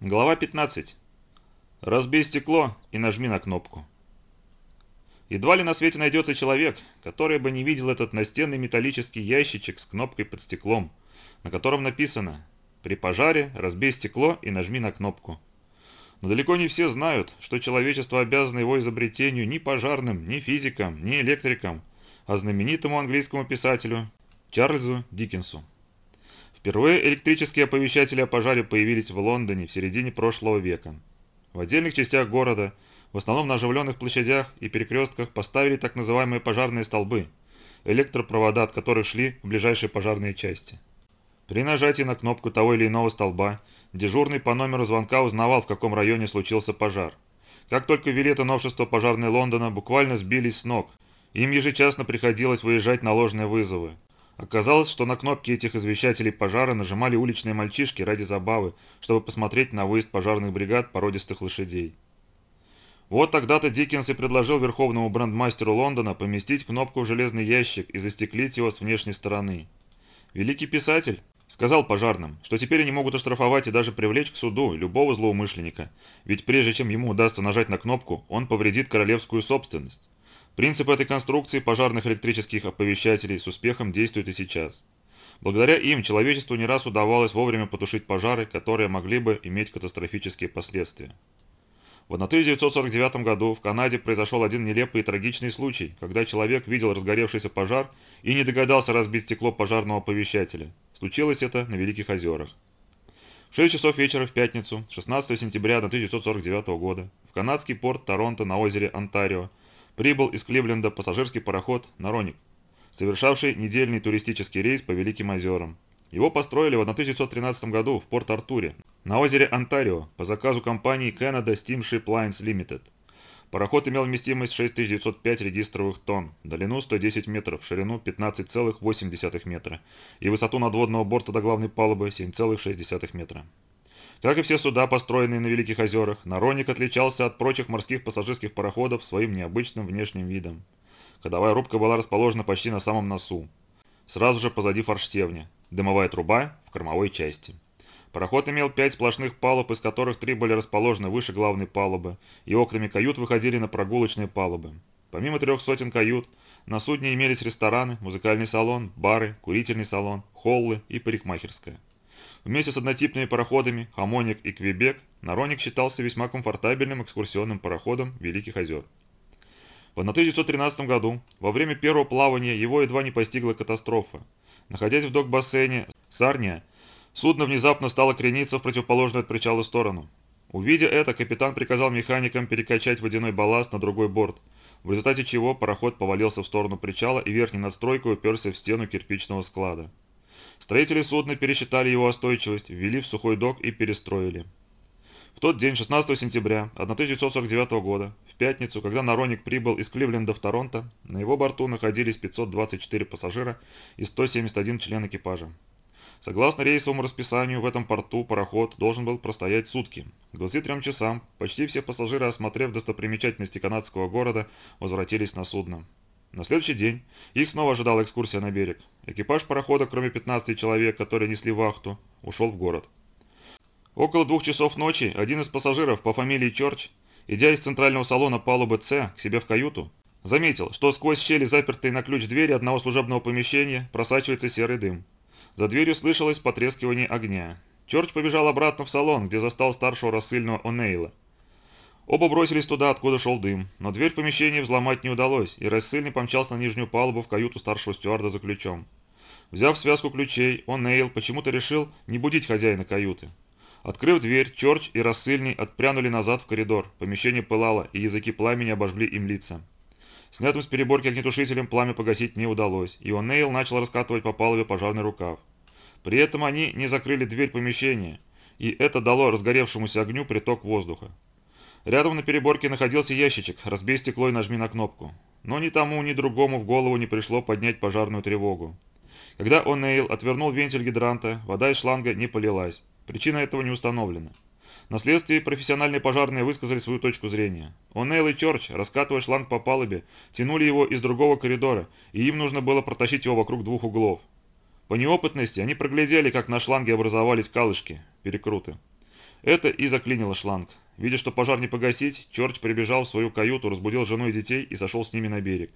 Глава 15. Разбей стекло и нажми на кнопку. Едва ли на свете найдется человек, который бы не видел этот настенный металлический ящичек с кнопкой под стеклом, на котором написано «При пожаре разбей стекло и нажми на кнопку». Но далеко не все знают, что человечество обязано его изобретению ни пожарным, ни физикам, ни электрикам, а знаменитому английскому писателю Чарльзу Диккенсу. Впервые электрические оповещатели о пожаре появились в Лондоне в середине прошлого века. В отдельных частях города, в основном на оживленных площадях и перекрестках, поставили так называемые пожарные столбы, электропровода от которых шли в ближайшие пожарные части. При нажатии на кнопку того или иного столба, дежурный по номеру звонка узнавал, в каком районе случился пожар. Как только ввели это новшество пожарной Лондона, буквально сбились с ног. Им ежечасно приходилось выезжать на ложные вызовы. Оказалось, что на кнопки этих извещателей пожара нажимали уличные мальчишки ради забавы, чтобы посмотреть на выезд пожарных бригад породистых лошадей. Вот тогда-то Диккенс и предложил верховному брендмастеру Лондона поместить кнопку в железный ящик и застеклить его с внешней стороны. Великий писатель сказал пожарным, что теперь они могут оштрафовать и даже привлечь к суду любого злоумышленника, ведь прежде чем ему удастся нажать на кнопку, он повредит королевскую собственность. Принцип этой конструкции пожарных электрических оповещателей с успехом действует и сейчас. Благодаря им человечеству не раз удавалось вовремя потушить пожары, которые могли бы иметь катастрофические последствия. В 1949 году в Канаде произошел один нелепый и трагичный случай, когда человек видел разгоревшийся пожар и не догадался разбить стекло пожарного оповещателя. Случилось это на Великих озерах. В 6 часов вечера в пятницу, 16 сентября 1949 года, в канадский порт Торонто на озере Онтарио прибыл из Кливленда пассажирский пароход «Нароник», совершавший недельный туристический рейс по Великим озерам. Его построили в 1913 году в Порт-Артуре, на озере Онтарио, по заказу компании Canada Steamship Lines Limited. Пароход имел вместимость 6905 регистровых тонн, длину 110 метров, ширину 15,8 метра и высоту надводного борта до главной палубы 7,6 метра. Как и все суда, построенные на Великих озерах, Нароник отличался от прочих морских пассажирских пароходов своим необычным внешним видом. Ходовая рубка была расположена почти на самом носу. Сразу же позади форштевня. Дымовая труба в кормовой части. Пароход имел пять сплошных палуб, из которых три были расположены выше главной палубы, и окнами кают выходили на прогулочные палубы. Помимо трех сотен кают, на судне имелись рестораны, музыкальный салон, бары, курительный салон, холлы и парикмахерская. Вместе с однотипными пароходами «Хамоник» и «Квебек» Нароник считался весьма комфортабельным экскурсионным пароходом Великих озер. В 1913 году, во время первого плавания, его едва не постигла катастрофа. Находясь в док-бассейне Сарния, судно внезапно стало крениться в противоположную от причала сторону. Увидя это, капитан приказал механикам перекачать водяной балласт на другой борт, в результате чего пароход повалился в сторону причала и верхней надстройкой уперся в стену кирпичного склада. Строители судна пересчитали его остойчивость, ввели в сухой док и перестроили. В тот день, 16 сентября 1949 года, в пятницу, когда Нароник прибыл из Кливленда в Торонто, на его борту находились 524 пассажира и 171 член экипажа. Согласно рейсовому расписанию, в этом порту пароход должен был простоять сутки. К 23 часам почти все пассажиры, осмотрев достопримечательности канадского города, возвратились на судно. На следующий день их снова ожидала экскурсия на берег. Экипаж парохода, кроме 15 человек, которые несли вахту, ушел в город. Около двух часов ночи один из пассажиров по фамилии Чорч, идя из центрального салона палубы С к себе в каюту, заметил, что сквозь щели, запертые на ключ двери одного служебного помещения, просачивается серый дым. За дверью слышалось потрескивание огня. Чорч побежал обратно в салон, где застал старшего рассыльного О'Нейла. Оба бросились туда, откуда шел дым, но дверь в помещении взломать не удалось, и рассыльный помчался на нижнюю палубу в каюту старшего стюарда за ключом. Взяв связку ключей, он Нейл почему-то решил не будить хозяина каюты. Открыв дверь, Чорч и рассыльный отпрянули назад в коридор, помещение пылало, и языки пламени обожгли им лица. Снятым с переборки огнетушителем пламя погасить не удалось, и Нейл начал раскатывать по палубе пожарный рукав. При этом они не закрыли дверь помещения, и это дало разгоревшемуся огню приток воздуха. Рядом на переборке находился ящичек, разбей стекло и нажми на кнопку. Но ни тому, ни другому в голову не пришло поднять пожарную тревогу. Когда О'Нейл отвернул вентиль гидранта, вода из шланга не полилась. Причина этого не установлена. На следствии профессиональные пожарные высказали свою точку зрения. О'Нейл и Чорч, раскатывая шланг по палубе, тянули его из другого коридора, и им нужно было протащить его вокруг двух углов. По неопытности они проглядели, как на шланге образовались калышки, перекруты. Это и заклинило шланг. Видя, что пожар не погасить, Чорч прибежал в свою каюту, разбудил жену и детей и сошел с ними на берег.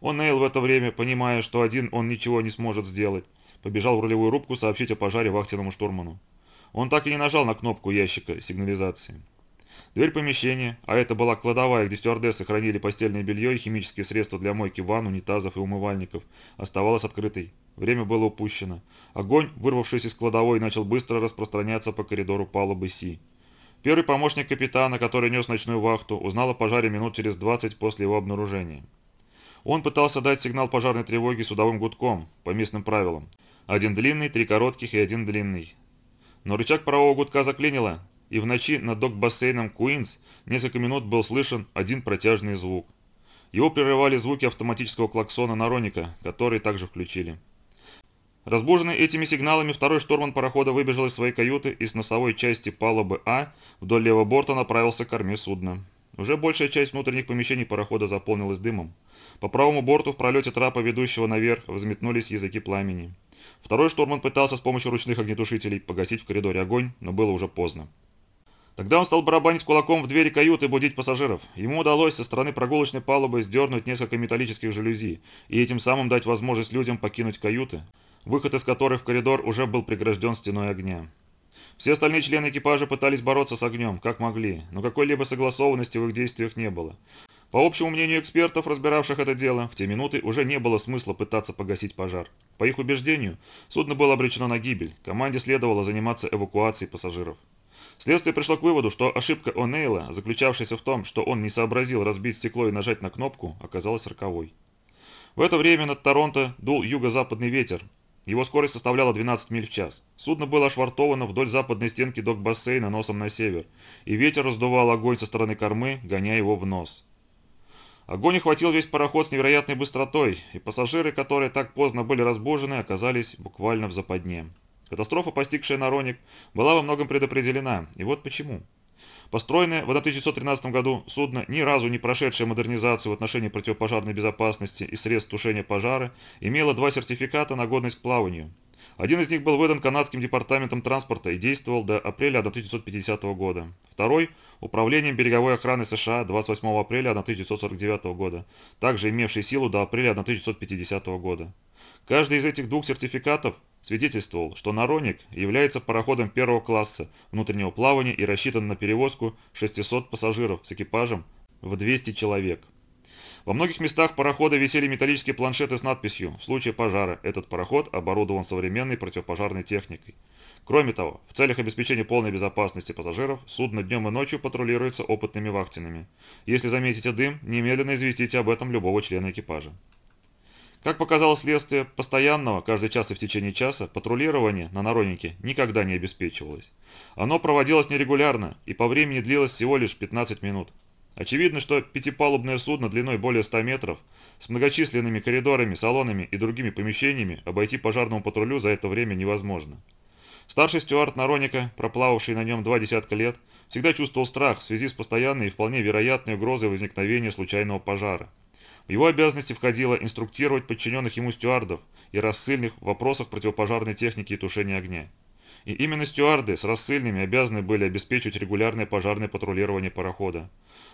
Он Нейл в это время, понимая, что один он ничего не сможет сделать, побежал в рулевую рубку сообщить о пожаре вахтенному штурману. Он так и не нажал на кнопку ящика сигнализации. Дверь помещения, а это была кладовая, где стюардессы хранили постельное белье и химические средства для мойки ванн, унитазов и умывальников, оставалась открытой. Время было упущено. Огонь, вырвавшись из кладовой, начал быстро распространяться по коридору палубы Си. Первый помощник капитана, который нес ночную вахту, узнал о пожаре минут через 20 после его обнаружения. Он пытался дать сигнал пожарной тревоги судовым гудком, по местным правилам. Один длинный, три коротких и один длинный. Но рычаг правого гудка заклинило, и в ночи над док-бассейном Куинс несколько минут был слышен один протяжный звук. Его прерывали звуки автоматического клаксона Нароника, который также включили. Разбуженный этими сигналами, второй штурман парохода выбежал из своей каюты и с носовой части палубы А вдоль левого борта направился к корме судна. Уже большая часть внутренних помещений парохода заполнилась дымом. По правому борту в пролете трапа, ведущего наверх, взметнулись языки пламени. Второй штурман пытался с помощью ручных огнетушителей погасить в коридоре огонь, но было уже поздно. Тогда он стал барабанить кулаком в двери каюты и будить пассажиров. Ему удалось со стороны прогулочной палубы сдернуть несколько металлических жалюзи и этим самым дать возможность людям покинуть каюты, выход из которых в коридор уже был прегражден стеной огня. Все остальные члены экипажа пытались бороться с огнем, как могли, но какой-либо согласованности в их действиях не было. По общему мнению экспертов, разбиравших это дело, в те минуты уже не было смысла пытаться погасить пожар. По их убеждению, судно было обречено на гибель, команде следовало заниматься эвакуацией пассажиров. Следствие пришло к выводу, что ошибка О'Нейла, заключавшаяся в том, что он не сообразил разбить стекло и нажать на кнопку, оказалась роковой. В это время над Торонто дул юго-западный ветер. Его скорость составляла 12 миль в час. Судно было ошвартовано вдоль западной стенки док-бассейна носом на север, и ветер раздувал огонь со стороны кормы, гоняя его в нос. Огонь охватил весь пароход с невероятной быстротой, и пассажиры, которые так поздно были разбужены, оказались буквально в западне. Катастрофа, постигшая Нароник, была во многом предопределена, и вот почему. Построенное в 1913 году судно, ни разу не прошедшее модернизацию в отношении противопожарной безопасности и средств тушения пожара, имело два сертификата на годность к плаванию. Один из них был выдан канадским департаментом транспорта и действовал до апреля 1950 года. Второй – Управлением береговой охраны США 28 апреля 1949 года, также имевший силу до апреля 1950 года. Каждый из этих двух сертификатов свидетельствовал, что Нароник является пароходом первого класса внутреннего плавания и рассчитан на перевозку 600 пассажиров с экипажем в 200 человек. Во многих местах парохода висели металлические планшеты с надписью «В случае пожара этот пароход оборудован современной противопожарной техникой». Кроме того, в целях обеспечения полной безопасности пассажиров, судно днем и ночью патрулируется опытными вахтенными. Если заметите дым, немедленно известите об этом любого члена экипажа. Как показало следствие, постоянного, каждый час и в течение часа, патрулирование на Наронике никогда не обеспечивалось. Оно проводилось нерегулярно и по времени длилось всего лишь 15 минут. Очевидно, что пятипалубное судно длиной более 100 метров, с многочисленными коридорами, салонами и другими помещениями обойти пожарному патрулю за это время невозможно. Старший стюард Нароника, проплававший на нем два десятка лет, всегда чувствовал страх в связи с постоянной и вполне вероятной угрозой возникновения случайного пожара. Его обязанности входило инструктировать подчиненных ему стюардов и рассыльных в вопросах противопожарной техники и тушения огня. И именно стюарды с рассыльными обязаны были обеспечить регулярное пожарное патрулирование парохода.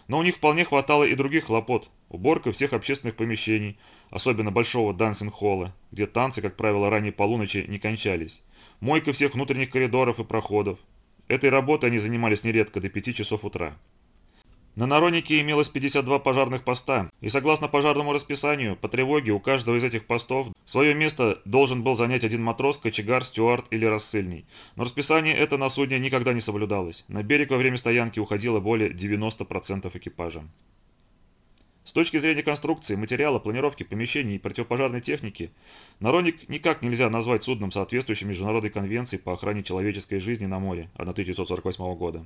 Но у них вполне хватало и других хлопот. Уборка всех общественных помещений, особенно большого дансинг-холла, где танцы, как правило, ранее полуночи не кончались. Мойка всех внутренних коридоров и проходов. Этой работой они занимались нередко до 5 часов утра. На Наронике имелось 52 пожарных поста, и согласно пожарному расписанию, по тревоге у каждого из этих постов свое место должен был занять один матрос, кочегар, стюард или рассыльный. Но расписание это на судне никогда не соблюдалось. На берег во время стоянки уходило более 90% экипажа. С точки зрения конструкции, материала, планировки, помещений и противопожарной техники, Нароник никак нельзя назвать судном, соответствующим Международной конвенции по охране человеческой жизни на море 1948 года.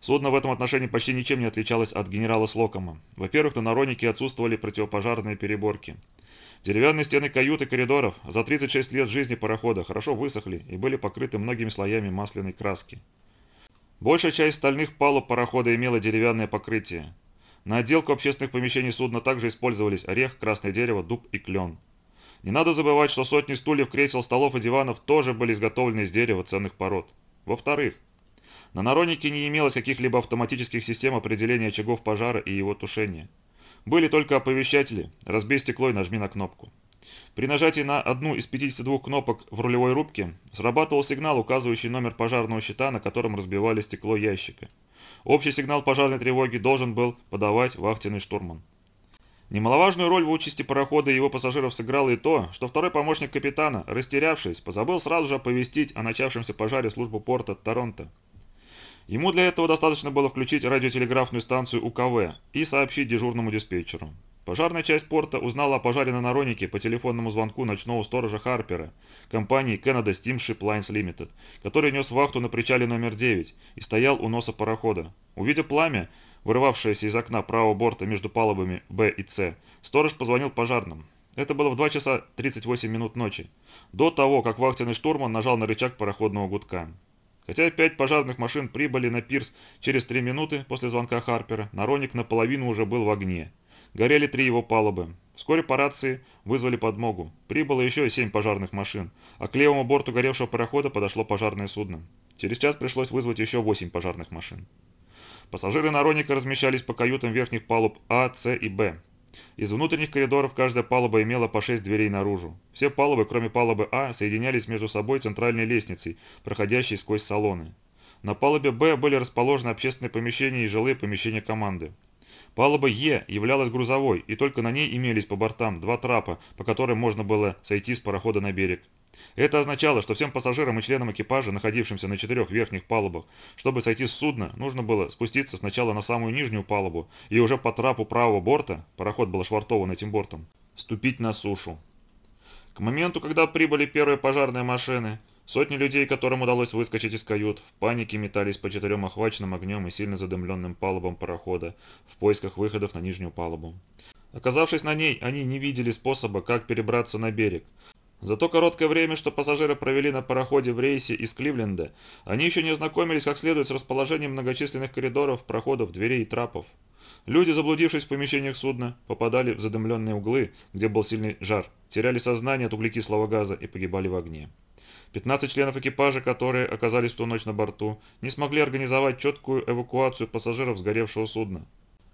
Судно в этом отношении почти ничем не отличалось от генерала Слокома. Во-первых, на Наронике отсутствовали противопожарные переборки. Деревянные стены кают и коридоров за 36 лет жизни парохода хорошо высохли и были покрыты многими слоями масляной краски. Большая часть стальных палуб парохода имела деревянное покрытие. На отделку общественных помещений судна также использовались орех, красное дерево, дуб и клен. Не надо забывать, что сотни стульев, кресел, столов и диванов тоже были изготовлены из дерева ценных пород. Во-вторых, На Наронике не имелось каких-либо автоматических систем определения очагов пожара и его тушения. Были только оповещатели «разбей стекло и нажми на кнопку». При нажатии на одну из 52 кнопок в рулевой рубке срабатывал сигнал, указывающий номер пожарного щита, на котором разбивали стекло ящика. Общий сигнал пожарной тревоги должен был подавать вахтенный штурман. Немаловажную роль в участи парохода и его пассажиров сыграло и то, что второй помощник капитана, растерявшись, позабыл сразу же оповестить о начавшемся пожаре службу порта Торонто. Ему для этого достаточно было включить радиотелеграфную станцию УКВ и сообщить дежурному диспетчеру. Пожарная часть порта узнала о пожаре на Наронике по телефонному звонку ночного сторожа Харпера, компании Canada Steamship Lines Limited, который нес вахту на причале номер 9 и стоял у носа парохода. Увидев пламя, вырывавшееся из окна правого борта между палубами Б и С, сторож позвонил пожарным. Это было в 2 часа 38 минут ночи, до того, как вахтенный штурман нажал на рычаг пароходного гудка. Хотя пять пожарных машин прибыли на пирс через три минуты после звонка Харпера, Нароник наполовину уже был в огне. Горели три его палубы. Вскоре по рации вызвали подмогу. Прибыло еще семь пожарных машин, а к левому борту горевшего парохода подошло пожарное судно. Через час пришлось вызвать еще восемь пожарных машин. Пассажиры Нароника размещались по каютам верхних палуб А, С и Б. Из внутренних коридоров каждая палуба имела по 6 дверей наружу. Все палубы, кроме палубы А, соединялись между собой центральной лестницей, проходящей сквозь салоны. На палубе Б были расположены общественные помещения и жилые помещения команды. Палуба Е являлась грузовой, и только на ней имелись по бортам два трапа, по которым можно было сойти с парохода на берег. Это означало, что всем пассажирам и членам экипажа, находившимся на четырех верхних палубах, чтобы сойти с судна, нужно было спуститься сначала на самую нижнюю палубу и уже по трапу правого борта, пароход был швартован этим бортом, ступить на сушу. К моменту, когда прибыли первые пожарные машины, сотни людей, которым удалось выскочить из кают, в панике метались по четырем охваченным огнем и сильно задымленным палубам парохода в поисках выходов на нижнюю палубу. Оказавшись на ней, они не видели способа, как перебраться на берег, за то короткое время, что пассажиры провели на пароходе в рейсе из Кливленда, они еще не ознакомились как следует с расположением многочисленных коридоров, проходов, дверей и трапов. Люди, заблудившись в помещениях судна, попадали в задымленные углы, где был сильный жар, теряли сознание от углекислого газа и погибали в огне. 15 членов экипажа, которые оказались в ту ночь на борту, не смогли организовать четкую эвакуацию пассажиров сгоревшего судна.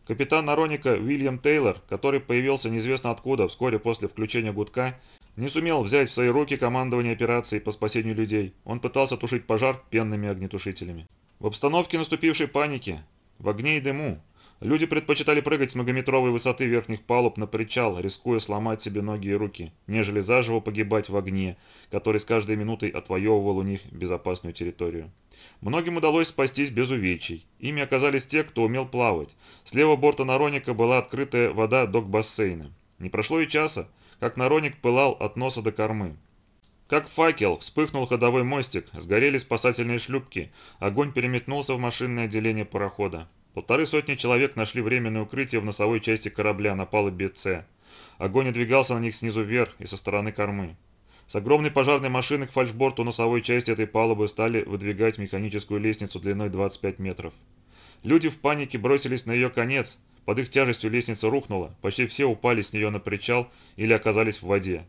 Капитан Нароника Уильям Тейлор, который появился неизвестно откуда вскоре после включения гудка, не сумел взять в свои руки командование операцией по спасению людей. Он пытался тушить пожар пенными огнетушителями. В обстановке наступившей паники, в огне и дыму, люди предпочитали прыгать с многометровой высоты верхних палуб на причал, рискуя сломать себе ноги и руки, нежели заживо погибать в огне, который с каждой минутой отвоевывал у них безопасную территорию. Многим удалось спастись без увечий. Ими оказались те, кто умел плавать. Слева борта Нароника была открытая вода док-бассейна. Не прошло и часа, как нароник пылал от носа до кормы. Как факел вспыхнул ходовой мостик, сгорели спасательные шлюпки, огонь переметнулся в машинное отделение парохода. Полторы сотни человек нашли временное укрытие в носовой части корабля на палубе С. Огонь двигался на них снизу вверх и со стороны кормы. С огромной пожарной машины к фальшборту носовой части этой палубы стали выдвигать механическую лестницу длиной 25 метров. Люди в панике бросились на ее конец, под их тяжестью лестница рухнула, почти все упали с нее на причал или оказались в воде.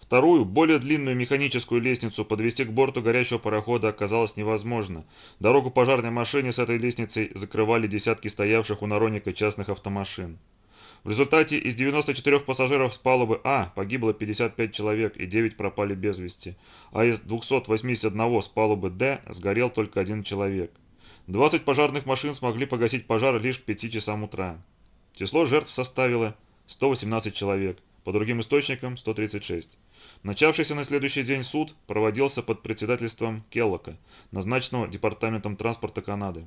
Вторую, более длинную механическую лестницу подвести к борту горячего парохода оказалось невозможно. Дорогу пожарной машине с этой лестницей закрывали десятки стоявших у Нароника частных автомашин. В результате из 94 пассажиров с палубы А погибло 55 человек и 9 пропали без вести, а из 281 с палубы Д сгорел только один человек. 20 пожарных машин смогли погасить пожар лишь к 5 часам утра. Число жертв составило 118 человек, по другим источникам 136. Начавшийся на следующий день суд проводился под председательством Келлока, назначенного Департаментом транспорта Канады.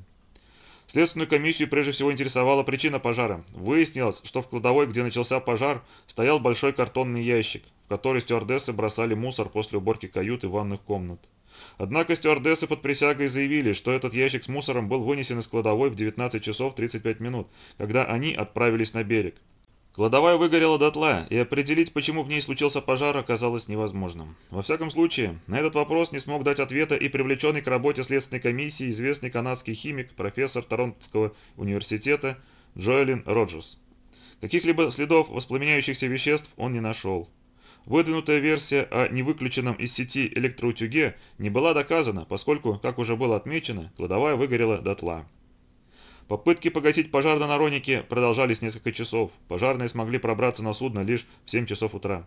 Следственную комиссию прежде всего интересовала причина пожара. Выяснилось, что в кладовой, где начался пожар, стоял большой картонный ящик, в который стюардессы бросали мусор после уборки кают и ванных комнат. Однако стюардессы под присягой заявили, что этот ящик с мусором был вынесен из кладовой в 19 часов 35 минут, когда они отправились на берег. Кладовая выгорела дотла, и определить, почему в ней случился пожар, оказалось невозможным. Во всяком случае, на этот вопрос не смог дать ответа и привлеченный к работе Следственной комиссии известный канадский химик, профессор Торонтского университета Джоэлин Роджерс. Каких-либо следов воспламеняющихся веществ он не нашел. Выдвинутая версия о невыключенном из сети электроутюге не была доказана, поскольку, как уже было отмечено, кладовая выгорела дотла. Попытки погасить пожар на Наронике продолжались несколько часов. Пожарные смогли пробраться на судно лишь в 7 часов утра.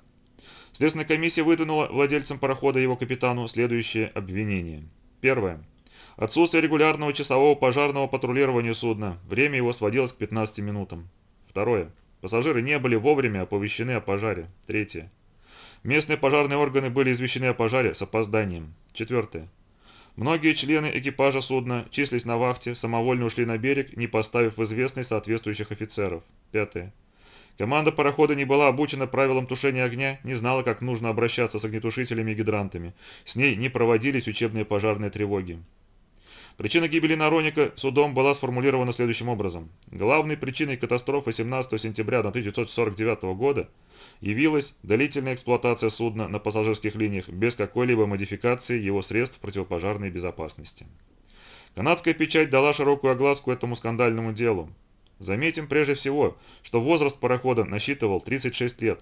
Следственная комиссия выдвинула владельцам парохода и его капитану следующее обвинение. Первое. Отсутствие регулярного часового пожарного патрулирования судна. Время его сводилось к 15 минутам. Второе. Пассажиры не были вовремя оповещены о пожаре. Третье. Местные пожарные органы были извещены о пожаре с опозданием. Четвертое. Многие члены экипажа судна числись на вахте, самовольно ушли на берег, не поставив в известность соответствующих офицеров. Пятое. Команда парохода не была обучена правилам тушения огня, не знала, как нужно обращаться с огнетушителями и гидрантами. С ней не проводились учебные пожарные тревоги. Причина гибели Нароника судом была сформулирована следующим образом. Главной причиной катастрофы 17 сентября 1949 года явилась длительная эксплуатация судна на пассажирских линиях без какой-либо модификации его средств противопожарной безопасности. Канадская печать дала широкую огласку этому скандальному делу. Заметим прежде всего, что возраст парохода насчитывал 36 лет,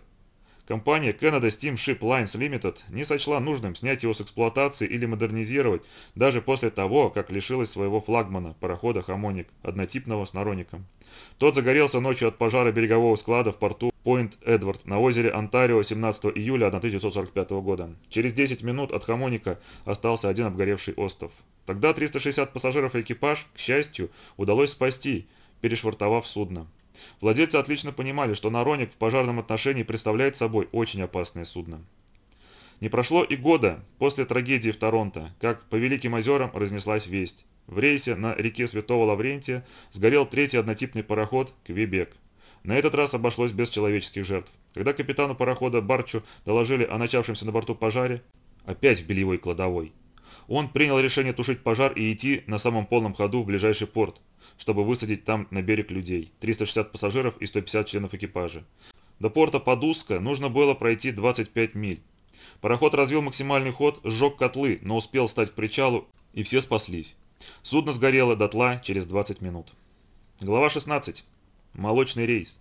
Компания Canada Steamship Lines Limited не сочла нужным снять его с эксплуатации или модернизировать даже после того, как лишилась своего флагмана, парохода «Хамоник», однотипного с нароником. Тот загорелся ночью от пожара берегового склада в порту Пойнт-Эдвард на озере Онтарио 17 июля 1945 года. Через 10 минут от «Хамоника» остался один обгоревший остров. Тогда 360 пассажиров и экипаж, к счастью, удалось спасти, перешвартовав судно. Владельцы отлично понимали, что Нароник в пожарном отношении представляет собой очень опасное судно. Не прошло и года после трагедии в Торонто, как по Великим озерам разнеслась весть. В рейсе на реке Святого Лаврентия сгорел третий однотипный пароход «Квебек». На этот раз обошлось без человеческих жертв. Когда капитану парохода Барчу доложили о начавшемся на борту пожаре, опять в бельевой кладовой, он принял решение тушить пожар и идти на самом полном ходу в ближайший порт, чтобы высадить там на берег людей, 360 пассажиров и 150 членов экипажа. До порта Падуска нужно было пройти 25 миль. Пароход развил максимальный ход, сжег котлы, но успел стать к причалу, и все спаслись. Судно сгорело дотла через 20 минут. Глава 16. Молочный рейс.